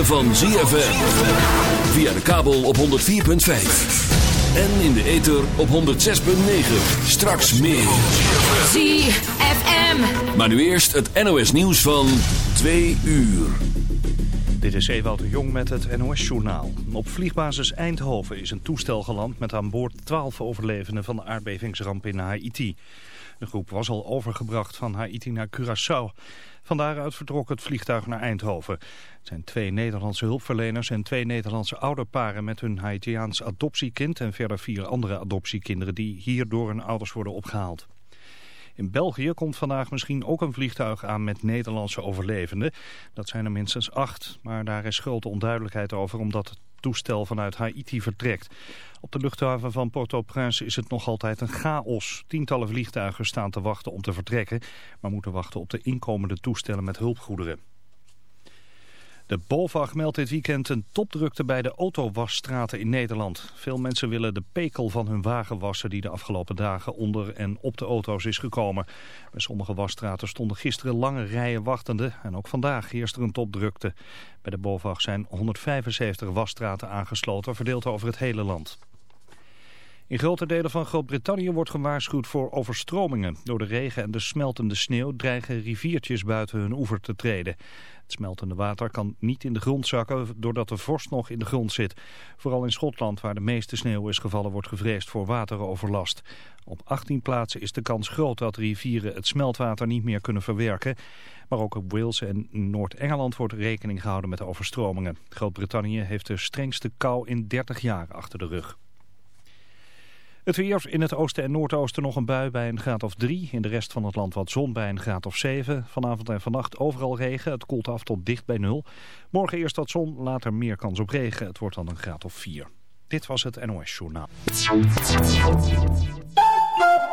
Ritme van ZFM. Via de kabel op 104.5. En in de ether op 106.9. Straks meer. ZFM. Maar nu eerst het NOS nieuws van 2 uur. Dit is Ewout de Jong met het NOS-journaal. Op vliegbasis Eindhoven is een toestel geland met aan boord 12 overlevenden van de aardbevingsramp in Haiti. De groep was al overgebracht van Haiti naar Curaçao. Van daaruit vertrok het vliegtuig naar Eindhoven. Het zijn twee Nederlandse hulpverleners en twee Nederlandse ouderparen met hun Haitiaans adoptiekind en verder vier andere adoptiekinderen die hier door hun ouders worden opgehaald. In België komt vandaag misschien ook een vliegtuig aan met Nederlandse overlevenden. Dat zijn er minstens acht, maar daar is grote onduidelijkheid over omdat het toestel vanuit Haiti vertrekt. Op de luchthaven van Port-au-Prince is het nog altijd een chaos. Tientallen vliegtuigen staan te wachten om te vertrekken, maar moeten wachten op de inkomende toestellen met hulpgoederen. De BOVAG meldt dit weekend een topdrukte bij de autowasstraten in Nederland. Veel mensen willen de pekel van hun wagen wassen die de afgelopen dagen onder en op de auto's is gekomen. Bij sommige wasstraten stonden gisteren lange rijen wachtende en ook vandaag heerst er een topdrukte. Bij de BOVAG zijn 175 wasstraten aangesloten, verdeeld over het hele land. In grote delen van Groot-Brittannië wordt gewaarschuwd voor overstromingen. Door de regen en de smeltende sneeuw dreigen riviertjes buiten hun oever te treden. Het smeltende water kan niet in de grond zakken doordat de vorst nog in de grond zit. Vooral in Schotland, waar de meeste sneeuw is gevallen, wordt gevreesd voor wateroverlast. Op 18 plaatsen is de kans groot dat rivieren het smeltwater niet meer kunnen verwerken. Maar ook op Wales en Noord-Engeland wordt rekening gehouden met overstromingen. Groot-Brittannië heeft de strengste kou in 30 jaar achter de rug. Het weer in het oosten en noordoosten nog een bui bij een graad of 3. In de rest van het land wat zon bij een graad of 7. Vanavond en vannacht overal regen. Het koelt af tot dicht bij 0. Morgen eerst wat zon, later meer kans op regen. Het wordt dan een graad of 4. Dit was het NOS Journaal.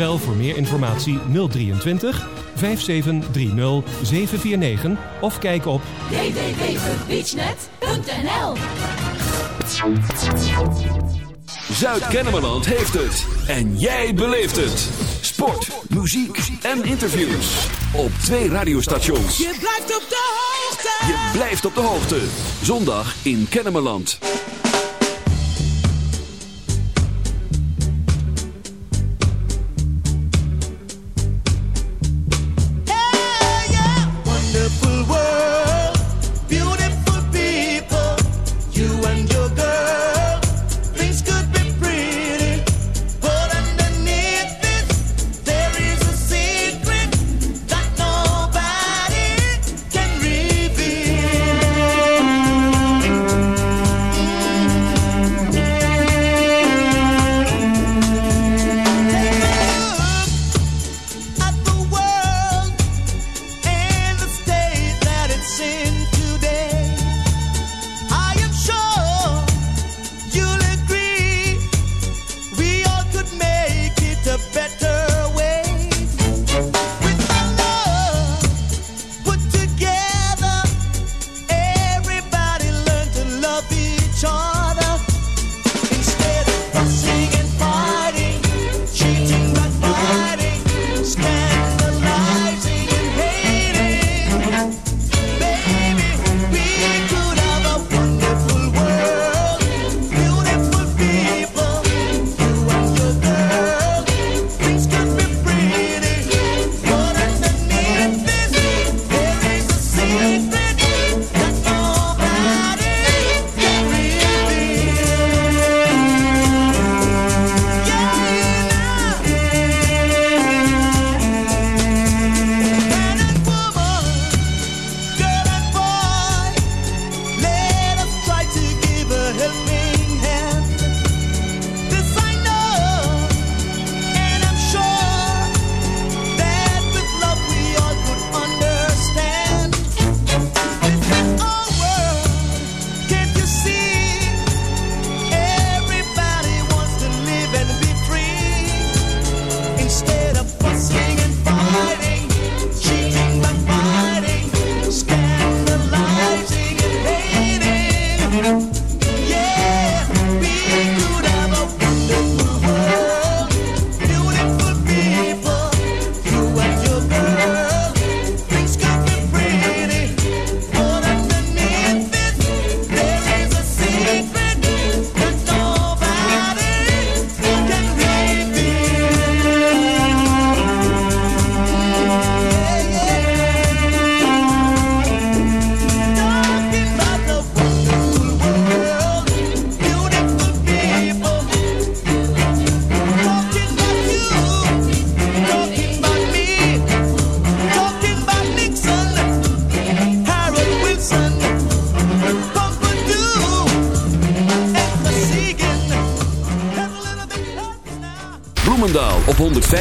Bel voor meer informatie 023 5730 749 of kijk op www.beachnet.nl Zuid-Kennemerland heeft het. En jij beleeft het. Sport, muziek en interviews. Op twee radiostations. Je blijft op de hoogte. Je blijft op de hoogte. Zondag in Kennemerland.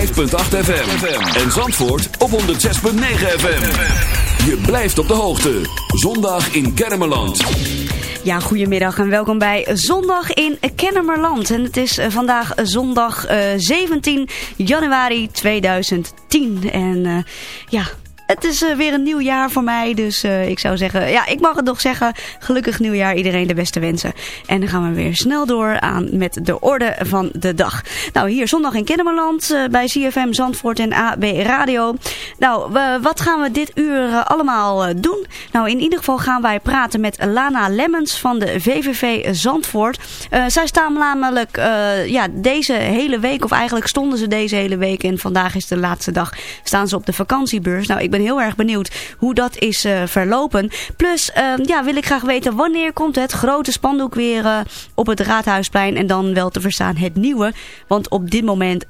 105.8 FM. En Zandvoort op 106.9 FM. Je blijft op de hoogte. Zondag in Kermeland. Ja, goedemiddag en welkom bij Zondag in Kennemerland. En het is eh, vandaag zondag uh, 17 januari 2010. En ja, het is uh, weer een nieuw jaar voor mij. Dus uh, ik zou zeggen, ja, ik mag het nog zeggen. Gelukkig nieuwjaar, iedereen de beste wensen. En dan gaan we weer snel door aan met de orde van de dag. Nou, hier zondag in Kennemerland uh, bij CFM Zandvoort en AB Radio. Nou, wat gaan we dit uur allemaal doen? Nou, in ieder geval gaan wij praten met Lana Lemmens van de VVV Zandvoort. zij staan namelijk ja, deze hele week, of eigenlijk stonden ze deze hele week. En vandaag is de laatste dag, staan ze op de vakantiebeurs. Nou, ik ben heel erg benieuwd hoe dat is uh, verlopen. Plus, uh, ja, wil ik graag weten wanneer komt het grote spandoek weer uh, op het Raadhuisplein. En dan wel te verstaan het nieuwe. Want op dit moment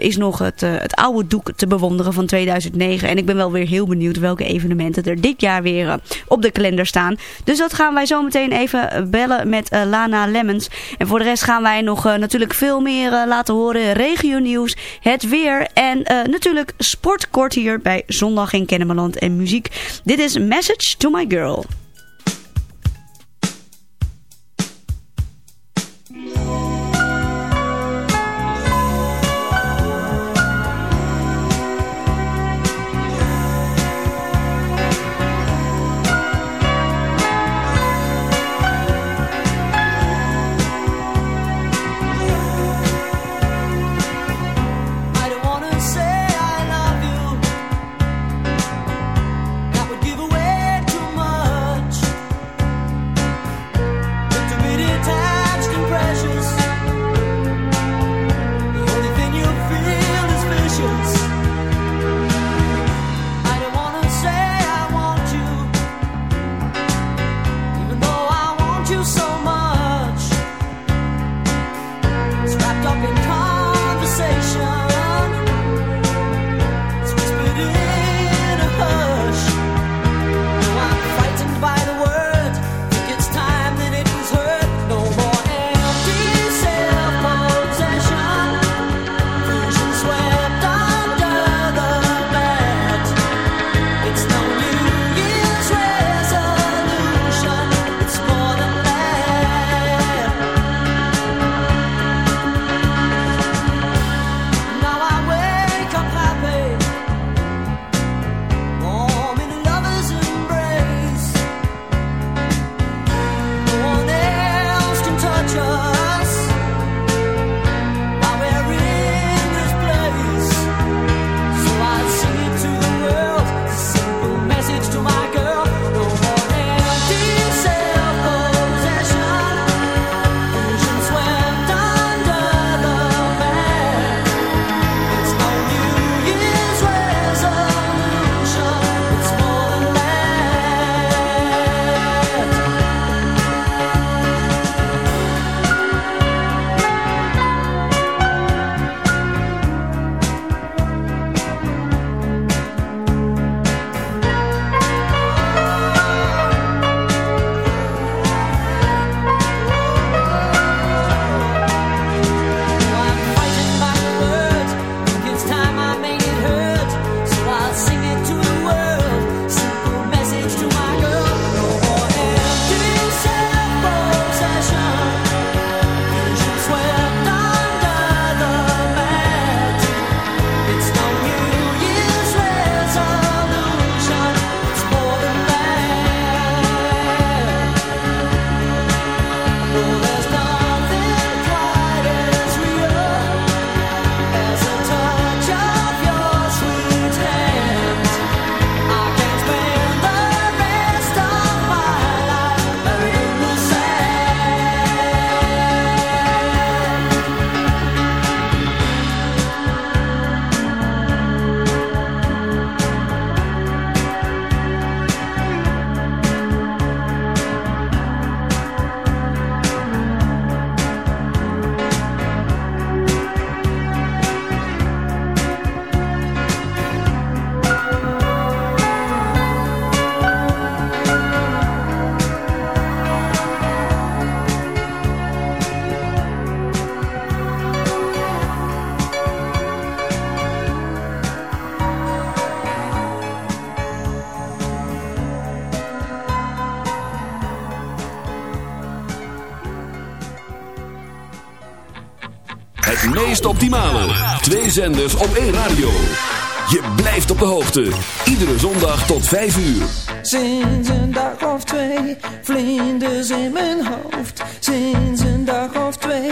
is nog het, het oude doek te bewonderen van 2009. En ik ben wel weer heel benieuwd welke evenementen er dit jaar weer op de kalender staan. Dus dat gaan wij zo meteen even bellen met Lana Lemmens. En voor de rest gaan wij nog natuurlijk veel meer laten horen. Regio nieuws, het weer en natuurlijk sportkort hier bij Zondag in Kennemerland en muziek. Dit is Message to My Girl. Optimale. Twee zenders op één radio. Je blijft op de hoogte. Iedere zondag tot 5 uur. Sinds een dag of twee, vlinders in mijn hoofd. Sinds een dag of twee,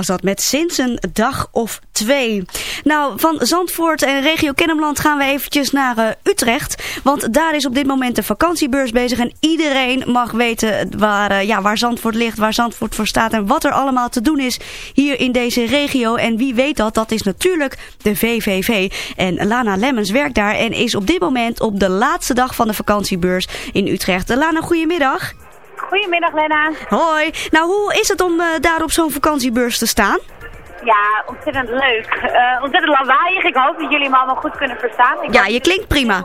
was dat met sinds een dag of twee. Nou, van Zandvoort en regio Kennemerland gaan we eventjes naar eh, Utrecht. Want daar is op dit moment de vakantiebeurs bezig. En iedereen mag weten waar, eh, ja, waar Zandvoort ligt, waar Zandvoort voor staat. En wat er allemaal te doen is hier in deze regio. En wie weet dat, dat is natuurlijk de VVV. En Lana Lemmens werkt daar en is op dit moment op de laatste dag van de vakantiebeurs in Utrecht. Lana, goedemiddag. Goedemiddag Lena. Hoi. Nou, hoe is het om eh, daar op zo'n vakantiebeurs te staan? Ja, ontzettend leuk. Eh, ontzettend lawaaiig. Ik hoop dat jullie me allemaal goed kunnen verstaan. Ik Ja, je klinkt prima.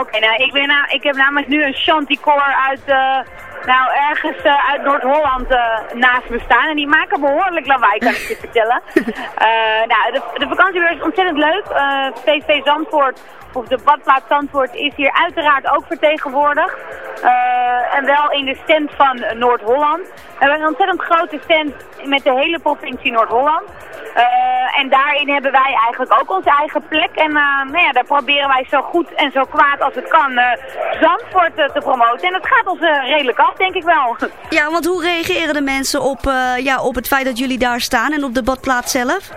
Oké, nou, ik, ben, nou, ik heb namelijk nu een chanticoor uit, eh, nou, ergens eh, uit Noord-Holland eh, naast me staan. En die maken behoorlijk lawaai, kan ik je vertellen. Eh, nou, de, de vakantiebeurs is ontzettend leuk. Eh TV Zandvoort, of de badplaats Zandvoort, is hier uiteraard ook vertegenwoordigd. Eh, en wel in de stand van Noord-Holland. We hebben een ontzettend grote stand met de hele provincie Noord-Holland. Eh, en daarin hebben wij eigenlijk ook onze eigen plek. En eh, nou ja, daar proberen wij zo goed en zo kwaad als het kan Zandvoort te promoten. En dat gaat ons redelijk af, denk ik wel. Ja, want hoe reageren de mensen op, ja, op het feit dat jullie daar staan en op de badplaats zelf?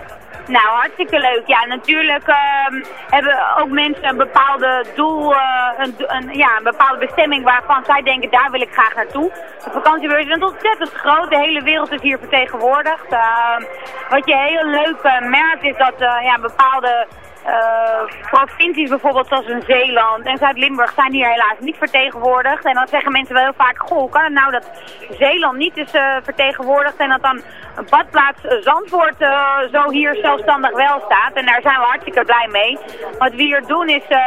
Nou, hartstikke leuk. Ja, natuurlijk ehm, hebben ook mensen een bepaalde doel, eh, een, een, ja, een bepaalde bestemming waarvan zij denken, daar wil ik graag naartoe. De vakantiebeurs is ontzettend groot. De hele wereld is hier vertegenwoordigd. Ehm, wat je heel leuk eh, merkt is dat eh, ja, bepaalde eh, provincies bijvoorbeeld zoals in Zeeland en Zuid-Limburg zijn hier helaas niet vertegenwoordigd. En dan zeggen mensen wel heel vaak, goh, hoe kan het nou dat Zeeland niet is eh, vertegenwoordigd en dat dan een badplaats eh, Zandvoort eh, zo hier zelfstandig wel staat. En daar zijn we hartstikke blij mee. Wat we hier doen is, eh,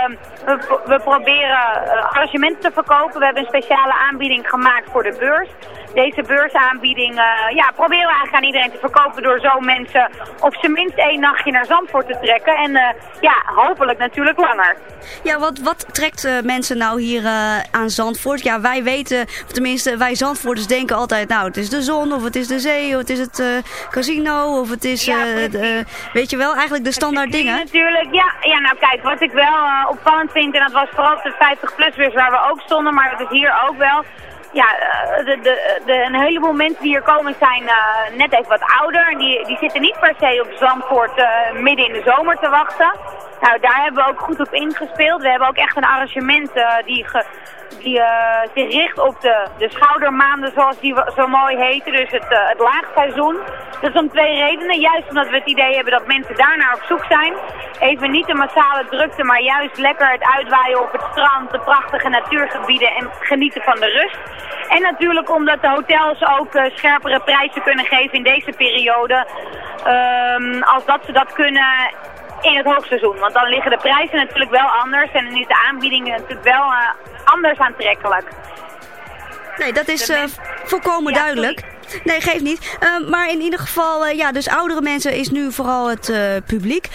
we, we proberen eh, arrangementen te verkopen. We hebben een speciale aanbieding gemaakt voor de beurs. Deze beursaanbieding eh, ja, proberen we eigenlijk aan iedereen te verkopen door zo mensen op zijn minst één nachtje naar Zandvoort te trekken. En eh, ja, hopelijk natuurlijk langer. Ja, wat, wat trekt eh, mensen nou hier aan Zandvoort? Ja, wij weten, of tenminste wij Zandvoorters denken altijd, nou het is de zon, of het is de zee, of het is het casino, of het is, Ja, de- weet je wel, eigenlijk de standaard dingen. Natuurlijk, ja. Ja, nou kijk, wat ik wel opvallend vind, en dat was vooral op de 50-plus-bus waar we ook stonden, maar dat is hier ook wel. Ja, eh, de, de, de, een heleboel mensen die hier komen zijn eh, net even wat ouder. Die, die zitten niet per se op Zandvoort eh, midden in de zomer te wachten. Nou, daar hebben we ook goed op ingespeeld. We hebben ook echt een arrangement eh, die, die eh, zich richt op de, de schoudermaanden, zoals die zo mooi heten. Dus het, eh, het laagseizoen. Dat is om twee redenen. Juist omdat we het idee hebben dat mensen daarnaar op zoek zijn. Even niet de massale drukte, maar juist lekker het uitwaaien op het strand, de prachtige natuurgebieden en genieten van de rust. En natuurlijk omdat de hotels ook scherpere prijzen kunnen geven in deze periode. Ehm, als dat ze dat kunnen in het hoogseizoen. Want dan liggen de prijzen natuurlijk wel anders en dan is de aanbieding natuurlijk wel eh, anders aantrekkelijk. Nee, dat is eh, volkomen Ja, duidelijk. Nee, geeft niet. Eh, maar in ieder geval, ja, dus oudere mensen is nu vooral het publiek.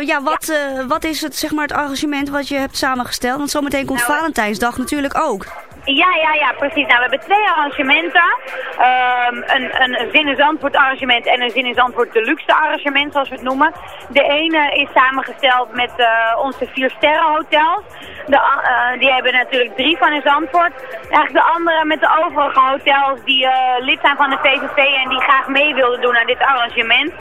Ja, wat, wat is het, zeg maar, het arrangement wat je hebt samengesteld? Want zometeen komt Nou, Valentijnsdag natuurlijk ook. Ja, ja, ja, precies. Nou, we hebben twee arrangementen. Ehm, een, een Zin in Zandvoort arrangement en een Zin in Zandvoort deluxe arrangement, zoals we het noemen. De ene is samengesteld met eh, onze vier sterren hotels. De, eh, die hebben natuurlijk drie van in Zandvoort. Eigenlijk de andere met de overige hotels die eh, lid zijn van de VVV en die graag mee wilden doen aan dit arrangement.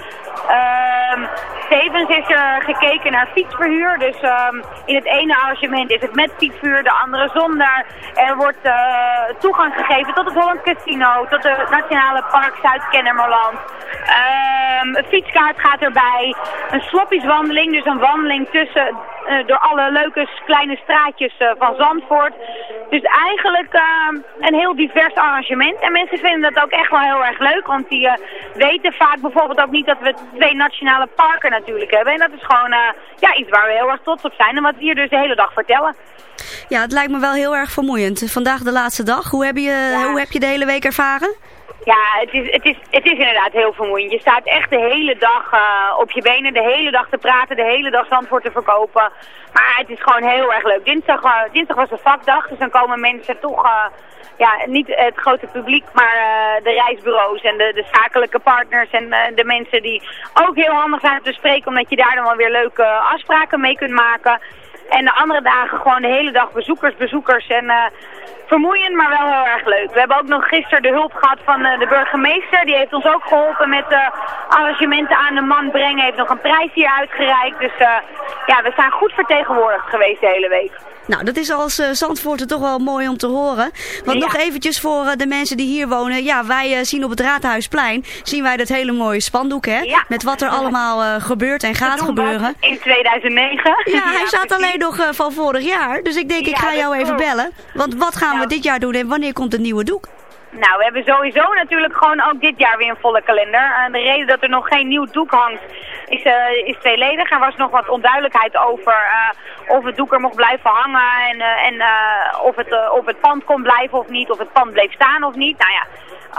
Ehm, tevens is gekeken naar fietsverhuur. Dus ehm, in het ene arrangement is het met fietsverhuur, de andere zonder. Er wordt eh, toegang gegeven tot het Holland Casino, tot de Nationale Park Zuid-Kennemerland. Ehm, een fietskaart gaat erbij. Een sloppieswandeling, dus een wandeling tussen, eh, door alle leuke kleine straatjes eh, van Zandvoort. Dus eigenlijk ehm, een heel divers arrangement. En mensen vinden dat ook echt wel heel erg leuk, want die weten vaak bijvoorbeeld ook niet dat we twee nationale parken natuurlijk hebben. En dat is gewoon ja, iets waar we heel erg trots op zijn en wat we hier dus de hele dag vertellen. Ja, het lijkt me wel heel erg vermoeiend. Vandaag de laatste dag. Hoe heb je, hoe heb je de hele week ervaren? Ja, het is, het, is, het is inderdaad heel vermoeiend. Je staat echt de hele dag eh, op je benen, de hele dag te praten, de hele dag Zandvoort te verkopen. Maar het is gewoon heel erg leuk. Dinsdag, eh, dinsdag was een vakdag, dus dan komen mensen toch, eh, ja, niet het grote publiek, maar de reisbureaus en de, de zakelijke partners en de mensen die ook heel handig zijn te spreken, omdat je daar dan wel weer leuke afspraken mee kunt maken. En de andere dagen gewoon de hele dag bezoekers, bezoekers en eh, vermoeiend, maar wel heel erg leuk. We hebben ook nog gisteren de hulp gehad van eh, de burgemeester. Die heeft ons ook geholpen met eh, arrangementen aan de man brengen. Heeft nog een prijs hier uitgereikt. Dus ja, we zijn goed vertegenwoordigd geweest de hele week. Nou, dat is als uh, Zandvoorter toch wel mooi om te horen. Want Ja. nog eventjes voor uh, de mensen die hier wonen. Ja, wij uh, zien op het Raadhuisplein, zien wij dat hele mooie spandoek, hè? Ja. Met wat er allemaal gebeurt en gaat gebeuren. In 2009. Ja, hij staat alleen nog van vorig jaar. Dus ik denk, ik Ja, ga jou even bellen. Want wat gaan we Nou. dit jaar doen en wanneer komt het nieuwe doek? Nou, we hebben sowieso natuurlijk gewoon ook dit jaar weer een volle kalender. En de reden dat er nog geen nieuw doek hangt is, eh, is tweeledig. Er was nog wat onduidelijkheid over eh, of het doek er mocht blijven hangen en, eh, en of, het, of het pand kon blijven of niet, of het pand bleef staan of niet. Nou ja,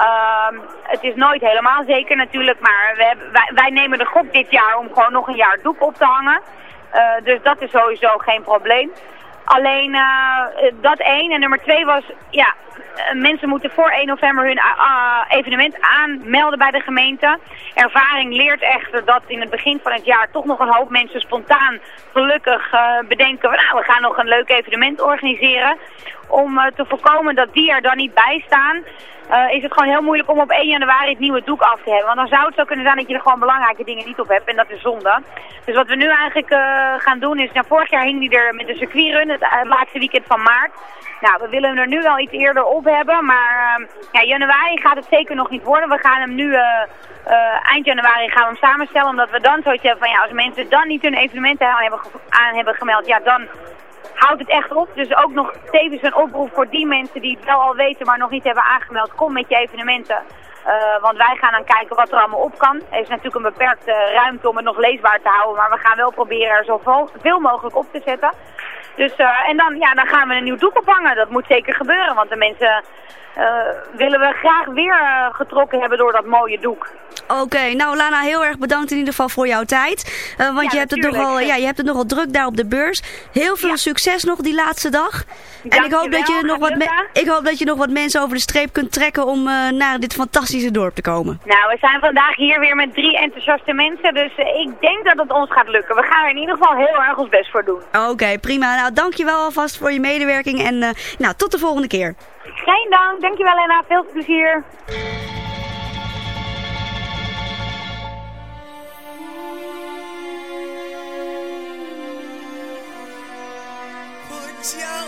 ehm, het is nooit helemaal zeker natuurlijk, maar we hebben, wij, wij nemen de gok dit jaar om gewoon nog een jaar doek op te hangen. Dus dat is sowieso geen probleem. Alleen eh, dat één. En nummer twee was, ja, eh, mensen moeten voor 1 november hun eh, evenement aanmelden bij de gemeente. Ervaring leert echter dat in het begin van het jaar toch nog een hoop mensen spontaan gelukkig bedenken, nou we gaan nog een leuk evenement organiseren. Om te voorkomen dat die er dan niet bij staan, eh, is het gewoon heel moeilijk om op 1 januari het nieuwe doek af te hebben. Want dan zou het zo kunnen zijn dat je er gewoon belangrijke dingen niet op hebt. En dat is zonde. Dus wat we nu eigenlijk eh, gaan doen is, nou, vorig jaar hing die er met de circuitrun, het eh, laatste weekend van maart. Nou, we willen hem er nu wel iets eerder op hebben, maar uh, ja, januari gaat het zeker nog niet worden. We gaan hem nu, eind januari gaan hem samenstellen, omdat we dan zoiets hebben van, ja, als mensen dan niet hun evenementen hebben, aan hebben gemeld, ja, dan houdt het echt op. Dus ook nog tevens een oproep voor die mensen die het wel al weten, maar nog niet hebben aangemeld. Kom met je evenementen. Uh, want wij gaan dan kijken wat er allemaal op kan. Er is natuurlijk een beperkte ruimte om het nog leesbaar te houden. Maar we gaan wel proberen er zoveel mogelijk op te zetten. Dus, uh, en dan, ja, dan gaan we een nieuw doek ophangen. Dat moet zeker gebeuren, want de mensen uh, willen we graag weer getrokken hebben door dat mooie doek. Oké, okay, nou Lana, heel erg bedankt in ieder geval voor jouw tijd. Want ja, je, hebt het nogal, ja, je hebt het nogal druk daar op de beurs. Heel veel ja. succes nog die laatste dag. Dank en ik hoop, dat je nog wat ik hoop dat je nog wat mensen over de streep kunt trekken om naar dit fantastische dorp te komen. Nou, we zijn vandaag hier weer met drie enthousiaste mensen. Dus ik denk dat het ons gaat lukken. We gaan er in ieder geval heel erg ons best voor doen. Oké, okay, prima. Nou, dankjewel alvast voor je medewerking. En nou, tot de volgende keer. Geen dank. Dankjewel Lena. Veel plezier. your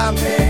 knees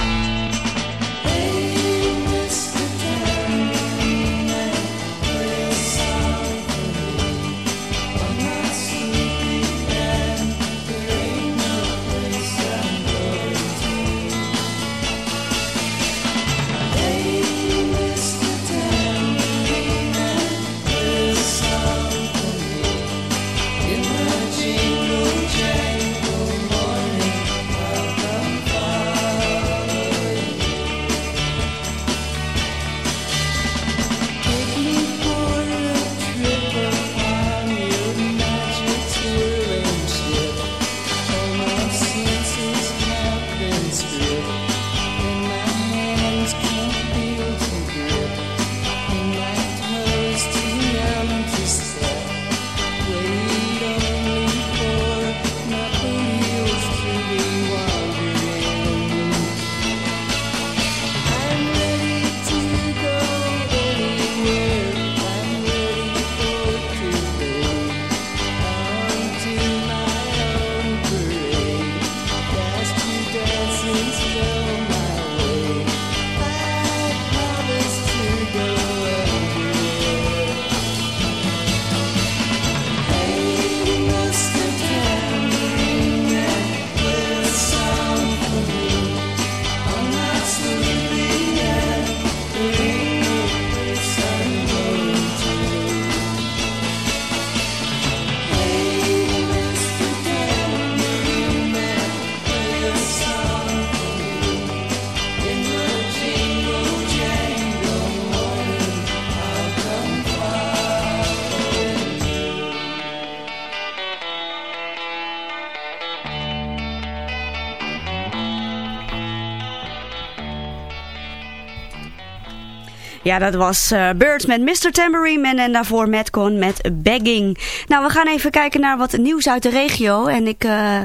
Ja, dat was uh, Birds met Mr. Tambourine Man en daarvoor Madcon met Begging. Nou, we gaan even kijken naar wat nieuws uit de regio. En ik uh,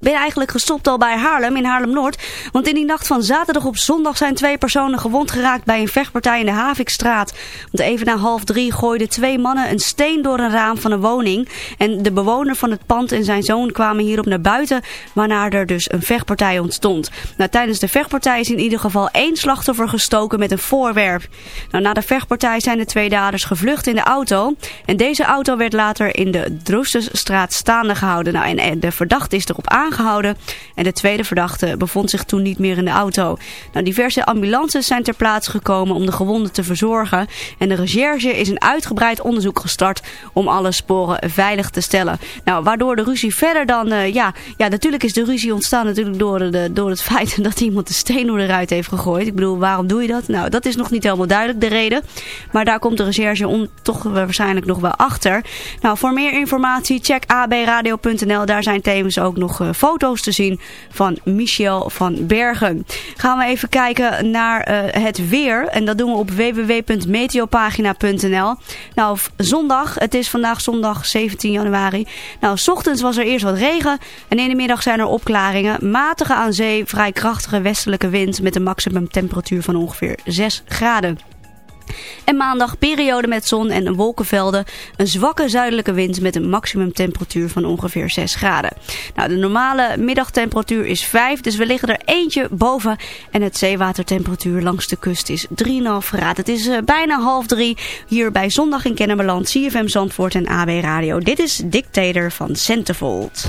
ben eigenlijk gestopt al bij Haarlem, in Haarlem-Noord. Want in die nacht van zaterdag op zondag zijn twee personen gewond geraakt bij een vechtpartij in de Havikstraat. Want even na half drie gooiden twee mannen een steen door een raam van een woning. En de bewoner van het pand en zijn zoon kwamen hierop naar buiten, waarna er dus een vechtpartij ontstond. Nou, tijdens de vechtpartij is in ieder geval één slachtoffer gestoken met een voorwerp. Nou, na de vechtpartij zijn de twee daders gevlucht in de auto. En deze auto werd later in de Droestesstraat staande gehouden. Nou, en de verdachte is erop aangekomen En de tweede verdachte bevond zich toen niet meer in de auto. Nou, diverse ambulances zijn ter plaatse gekomen om de gewonden te verzorgen. En de recherche is een uitgebreid onderzoek gestart om alle sporen veilig te stellen. Nou, waardoor de ruzie verder dan... Uh, ja, ja, natuurlijk is de ruzie ontstaan natuurlijk door, de, door het feit dat iemand de steen door de ruit heeft gegooid. Ik bedoel, waarom doe je dat? Nou, dat is nog niet helemaal duidelijk, de reden. Maar daar komt de recherche om, toch waarschijnlijk nog wel achter. Nou, voor meer informatie check abradio.nl. Daar zijn tevens ook nog uh, foto's te zien van Michel van Bergen. Gaan we even kijken naar uh, het weer. En dat doen we op www.meteopagina.nl. Nou, zondag. Het is vandaag zondag 17 januari. Nou, s ochtends was er eerst wat regen. En in de middag zijn er opklaringen. Matige aan zee, vrij krachtige westelijke wind met een maximumtemperatuur van ongeveer 6 graden. En maandag periode met zon en wolkenvelden. Een zwakke zuidelijke wind met een maximumtemperatuur van ongeveer 6 graden. Nou, de normale middagtemperatuur is 5, dus we liggen er eentje boven. En het zeewatertemperatuur langs de kust is 3,5 graden. Het is uh, bijna half drie hier bij Zondag in Kennemerland, CFM Zandvoort en AB Radio. Dit is Dictator van Centerfold.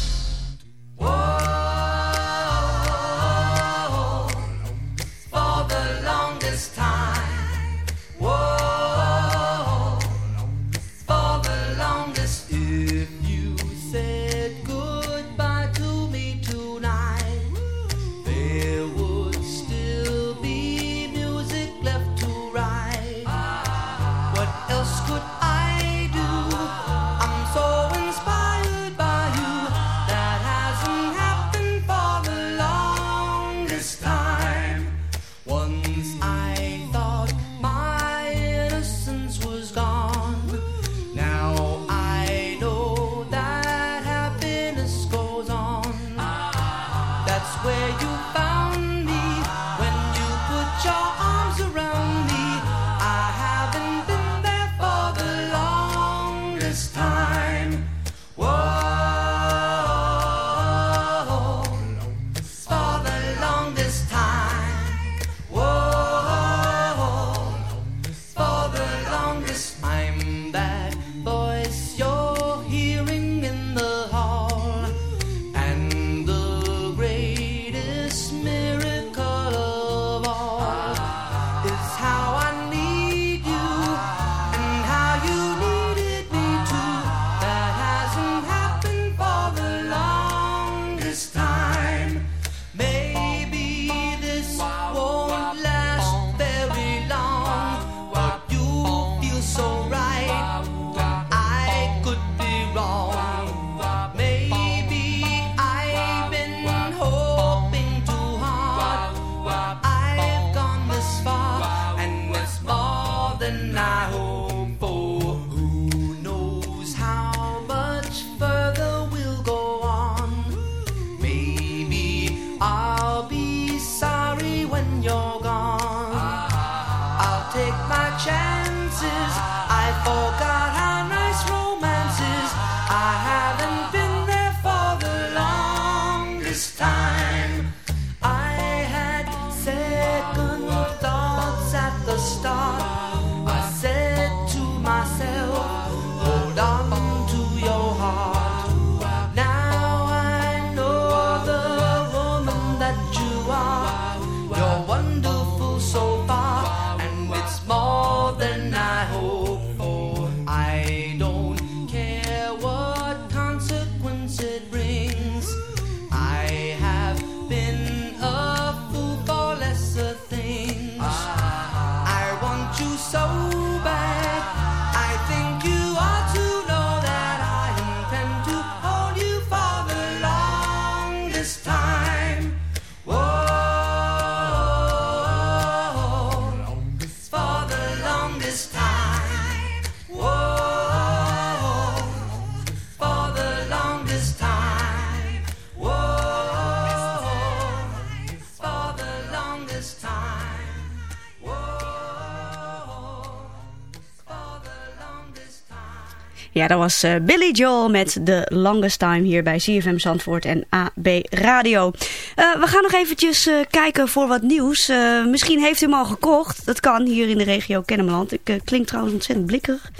Ja, dat was eh, Billy Joel met The Longest Time hier bij CFM Zandvoort en AB Radio. Eh, we gaan nog eventjes eh, kijken voor wat nieuws. Misschien heeft u hem al gekocht. Dat kan hier in de regio Kennemerland. Ik klink trouwens ontzettend blikkerig.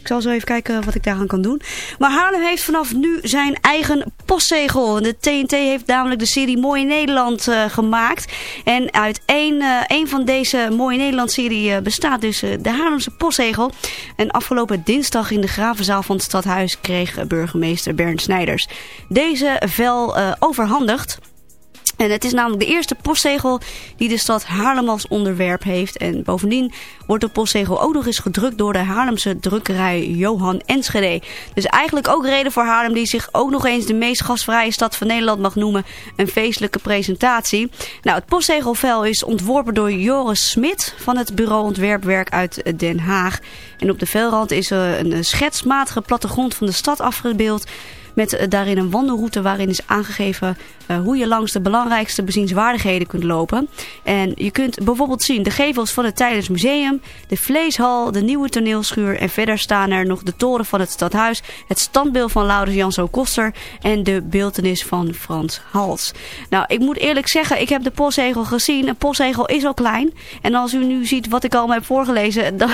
Ik zal zo even kijken wat ik daaraan kan doen. Maar Haarlem heeft vanaf nu zijn eigen postzegel. De TNT heeft namelijk de serie Mooi Nederland eh, gemaakt. En uit één, één van deze Mooi Nederland serie eh, bestaat dus de Haarlemse postzegel. En afgelopen dinsdag in de Gravenzaal van het Stadhuis kreeg burgemeester Bernd Snijders deze vel overhandigd. En het is namelijk de eerste postzegel die de stad Haarlem als onderwerp heeft. En bovendien wordt de postzegel ook nog eens gedrukt door de Haarlemse drukkerij Johan Enschede. Dus eigenlijk ook reden voor Haarlem die zich ook nog eens de meest gastvrije stad van Nederland mag noemen. Een feestelijke presentatie. Nou, het postzegelvel is ontworpen door Joris Smit van het bureau Ontwerpwerk uit Den Haag. En op de velrand is een schetsmatige plattegrond van de stad afgebeeld. Met eh, daarin een wandelroute waarin is aangegeven eh, hoe je langs de belangrijkste bezienswaardigheden kunt lopen. En je kunt bijvoorbeeld zien de gevels van het Tijdens Museum, de Vleeshal, de nieuwe toneelschuur. En verder staan er nog de toren van het stadhuis, het standbeeld van Laurens Janso Koster en de beeltenis van Frans Hals. Nou, ik moet eerlijk zeggen, ik heb de postzegel gezien. Een postzegel is al klein. En als u nu ziet wat ik allemaal heb voorgelezen, dan,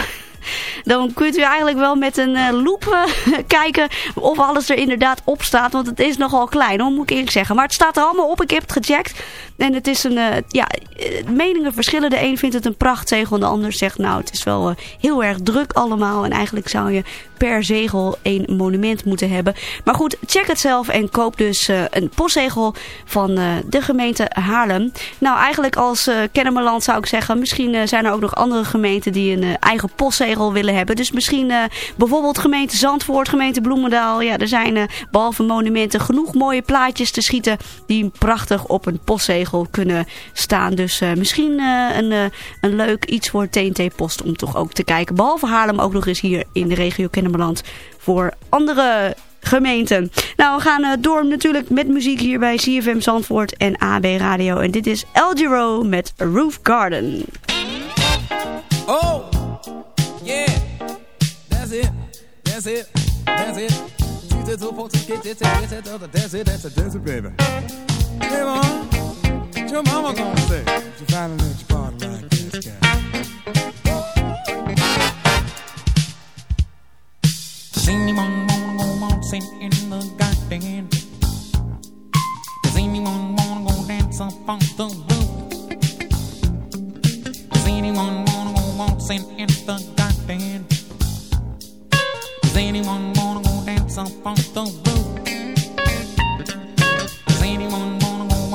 dan kunt u eigenlijk wel met een eh, loep eh, kijken of alles er inderdaad op staat. Want het is nogal klein, hoor, moet ik eerlijk zeggen. Maar het staat er allemaal op. Ik heb het gecheckt. En het is een, eh, ja, eh, meningen verschillen. De een vindt het een prachtzegel en de ander zegt, nou, het is wel eh, heel erg druk allemaal. En eigenlijk zou je per zegel één monument moeten hebben. Maar goed, check het zelf en koop dus een postzegel van de gemeente Haarlem. Nou, eigenlijk als Kennemerland zou ik zeggen, misschien zijn er ook nog andere gemeenten die een eigen postzegel willen hebben. Dus misschien bijvoorbeeld gemeente Zandvoort, gemeente Bloemendaal. Ja, er zijn eh, behalve monumenten genoeg mooie plaatjes te schieten die prachtig op een postzegel kunnen staan. Dus eh, misschien eh, een, eh, een leuk iets voor TNT Post om toch ook te kijken. Behalve Haarlem ook nog eens hier in de regio Kennemerland voor andere gemeenten. Nou, we gaan door natuurlijk met muziek hier bij CFM Zandvoort en AB Radio. En dit is El Giro met Roof Garden. Oh, yeah. Hey, mom, what your mama gonna say? She finally let you party like this guy. Does anyone wanna go in the garden? Does anyone wanna go dance up the roof? Does anyone wanna go in the garden? Does anyone wanna go dance up on the roof? Does anyone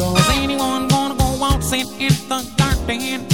Anyone gonna go out waltzing in the garden?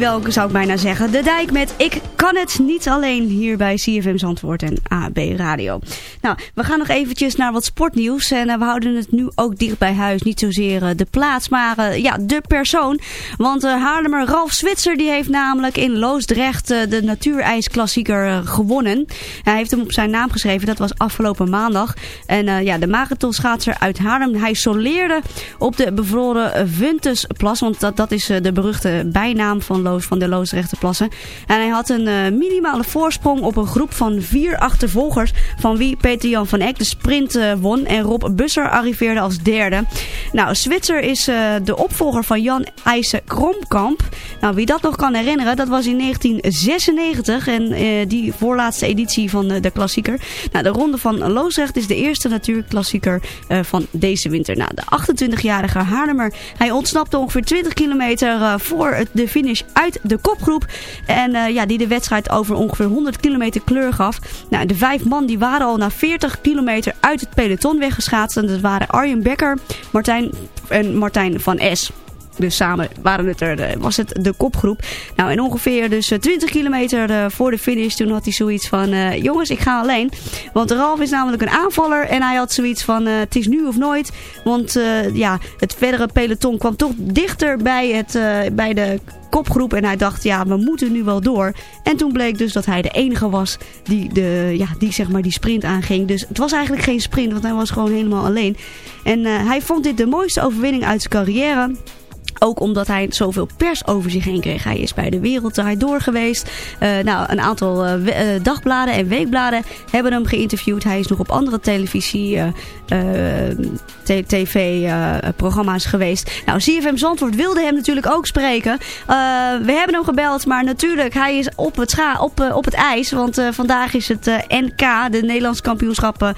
Welke zou ik bijna zeggen. De Dijk met Ik kan het niet alleen hier bij CFM Zandvoort en AB Radio. Nou, we gaan nog eventjes naar wat sportnieuws. En eh, we houden het nu ook dicht bij huis. Niet zozeer eh, de plaats, maar eh, ja, de persoon. Want Haarlemmer Ralf Switzer die heeft namelijk in Loosdrecht de natuurijsklassieker gewonnen. Hij heeft hem op zijn naam geschreven. Dat was afgelopen maandag. En ja, de marathonschaatser uit Haarlem. Hij soleerde op de bevroren Vuntusplas. Want dat, dat is de beruchte bijnaam van, Loos, van de Loosdrechte plassen. En hij had een minimale voorsprong op een groep van vier achtervolgers. Van wie Peter-Jan van Eck de sprint won. En Rob Busser arriveerde als derde. Nou, Switzer is de opvolger van Jan IJssen Kromkamp. Nou, wie dat nog kan herinneren, dat was in 1996 en uh, die voorlaatste editie van de, klassieker. Nou, de ronde van Loosrecht is de eerste natuurklassieker van deze winter. Nou, de 28-jarige Haarlemmer, hij ontsnapte ongeveer 20 kilometer voor de finish uit de kopgroep. En ja, die de wedstrijd over ongeveer 100 kilometer kleur gaf. Nou, de vijf man die waren al na 40 kilometer uit het peloton weggeschaatst. En dat waren Arjen Becker, Martijn en Martijn van S. Dus samen waren het er, was het de kopgroep. Nou, en ongeveer dus 20 kilometer voor de finish, toen had hij zoiets van... Jongens, ik ga alleen. Want Ralf is namelijk een aanvaller en hij had zoiets van... Het is nu of nooit. Want ja, het verdere peloton kwam toch dichter bij, het, bij de kopgroep. En hij dacht, ja, we moeten nu wel door. En toen bleek dus dat hij de enige was die, de, ja, die, zeg maar, die sprint aanging. Dus het was eigenlijk geen sprint, want hij was gewoon helemaal alleen. En hij vond dit de mooiste overwinning uit zijn carrière... Ook omdat hij zoveel pers over zich heen kreeg. Hij is bij de Wereldrijd door geweest. Uh, nou, een aantal uh, uh, dagbladen en weekbladen hebben hem geïnterviewd. Hij is nog op andere televisie, tv-programma's geweest. Nou, CFM Zandvoort wilde hem natuurlijk ook spreken. we hebben hem gebeld, maar natuurlijk, hij is op het, scha op, op het ijs. Want vandaag is het NK, de Nederlandse kampioenschappen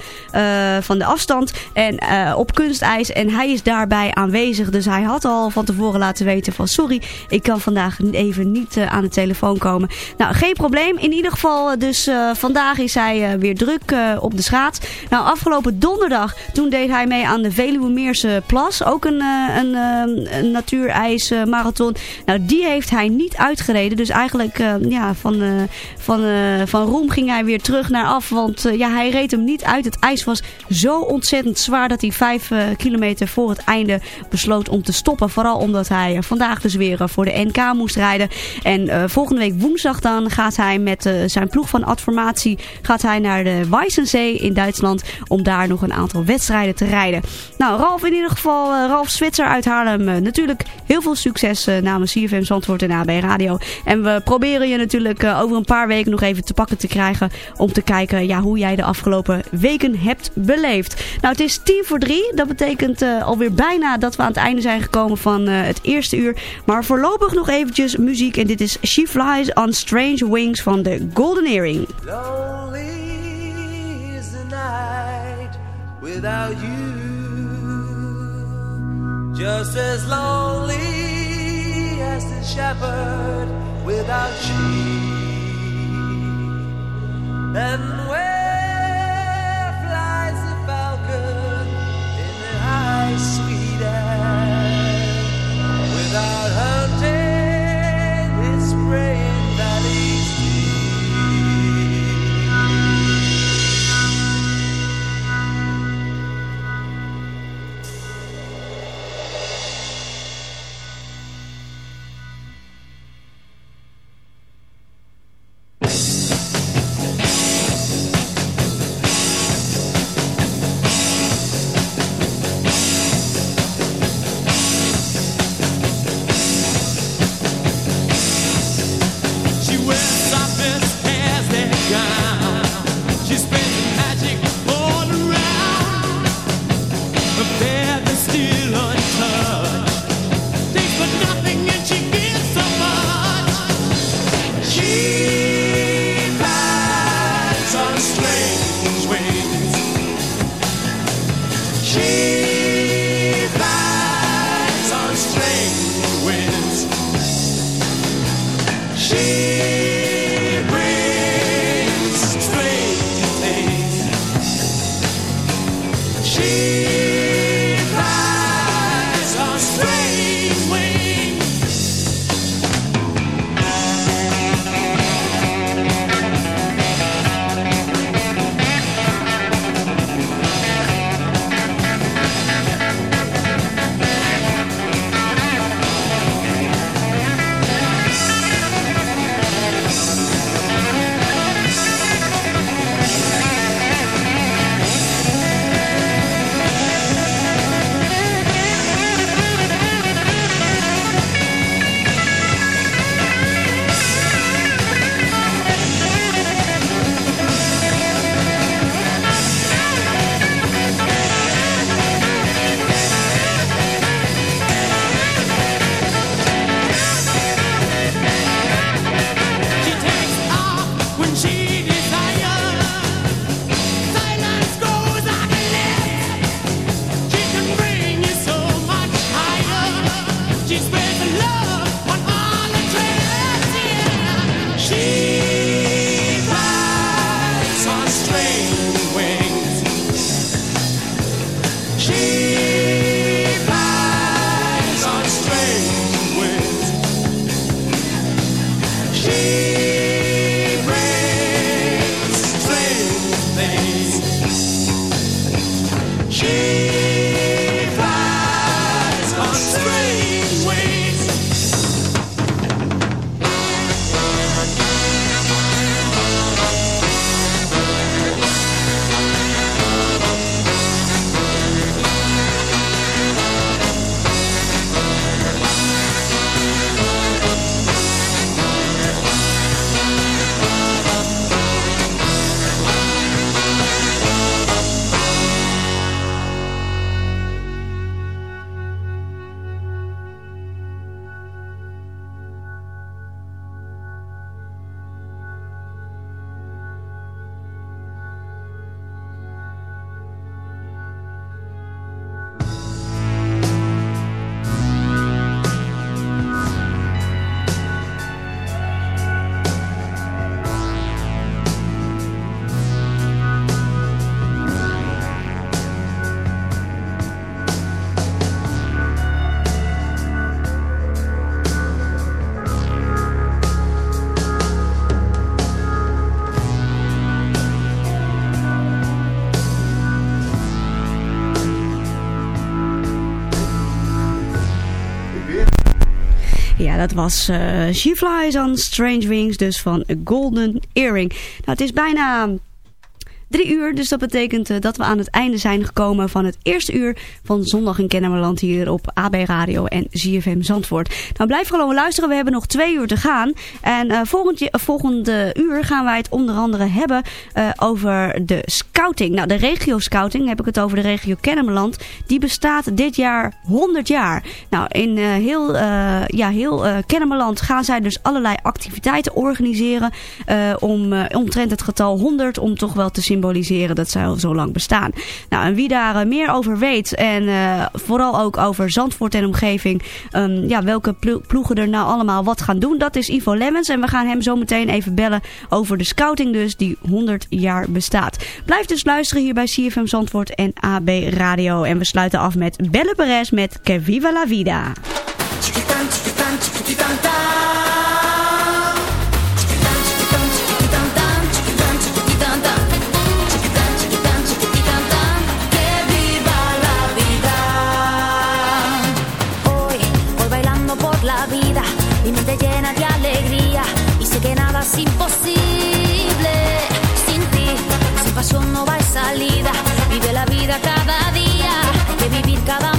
van de afstand. En op kunstijs. En hij is daarbij aanwezig. Dus hij had al van tevoren laten weten van sorry, ik kan vandaag even niet uh, aan de telefoon komen. Nou, geen probleem. In ieder geval, dus uh, vandaag is hij weer druk op de schaats. Nou, afgelopen donderdag, toen deed hij mee aan de Veluwemeerse Plas. Ook een, een, een natuurijsmarathon. nou, die heeft hij niet uitgereden. Dus eigenlijk, ja, van, van, van Roem ging hij weer terug naar af. Want ja, hij reed hem niet uit. Het ijs was zo ontzettend zwaar dat hij vijf kilometer voor het einde besloot om te stoppen. Vooral omdat hij vandaag dus weer voor de NK moest rijden. En uh, volgende week woensdag dan gaat hij met uh, zijn ploeg van Adformatie gaat hij naar de Weissensee in Duitsland om daar nog een aantal wedstrijden te rijden. Nou, Ralf in ieder geval, uh, Ralf Switzer uit Haarlem. natuurlijk heel veel succes namens CFM Zandvoort en AB Radio. En we proberen je natuurlijk over een paar weken nog even te pakken te krijgen om te kijken ja, hoe jij de afgelopen weken hebt beleefd. Nou, het is tien voor drie. Dat betekent alweer bijna dat we aan het einde zijn gekomen van het eerste uur. Maar voorlopig nog eventjes muziek. En dit is She Flies on Strange Wings van de Golden Earring. Lonely is the night without you. Just as lonely as the shepherd without sheep. And without hunting dat was eh, She Flies on Strange Wings, dus van Golden Earring. Nou, het is bijna drie uur. Dus dat betekent eh, dat we aan het einde zijn gekomen van het eerste uur van Zondag in Kennemerland hier op AB Radio en ZFM Zandvoort. Nou, blijf gewoon luisteren. We hebben nog twee uur te gaan. En je- volgende uur gaan wij het onder andere hebben eh, over de scouting. Nou, de regio scouting, heb ik het over de regio Kennemerland. Die bestaat dit jaar 100 jaar. Nou, in heel, ja, heel Kennemerland gaan zij dus allerlei activiteiten organiseren om omtrent het getal 100 om toch wel te symboliseren dat zij al zo lang bestaan. Nou, en wie daar eh, meer over weet en eh, vooral ook over Zandvoort en omgeving, ehm, ja, welke plo- ploegen er nou allemaal wat gaan doen, dat is Ivo Lemmens. En we gaan hem zo meteen even bellen over de scouting dus, die 100 jaar bestaat. Blijf dus luisteren hier bij CFM Zandvoort en AB Radio. En we sluiten af met Belle Perez met Que la Vida. Vive la vida cada día, que vivir cada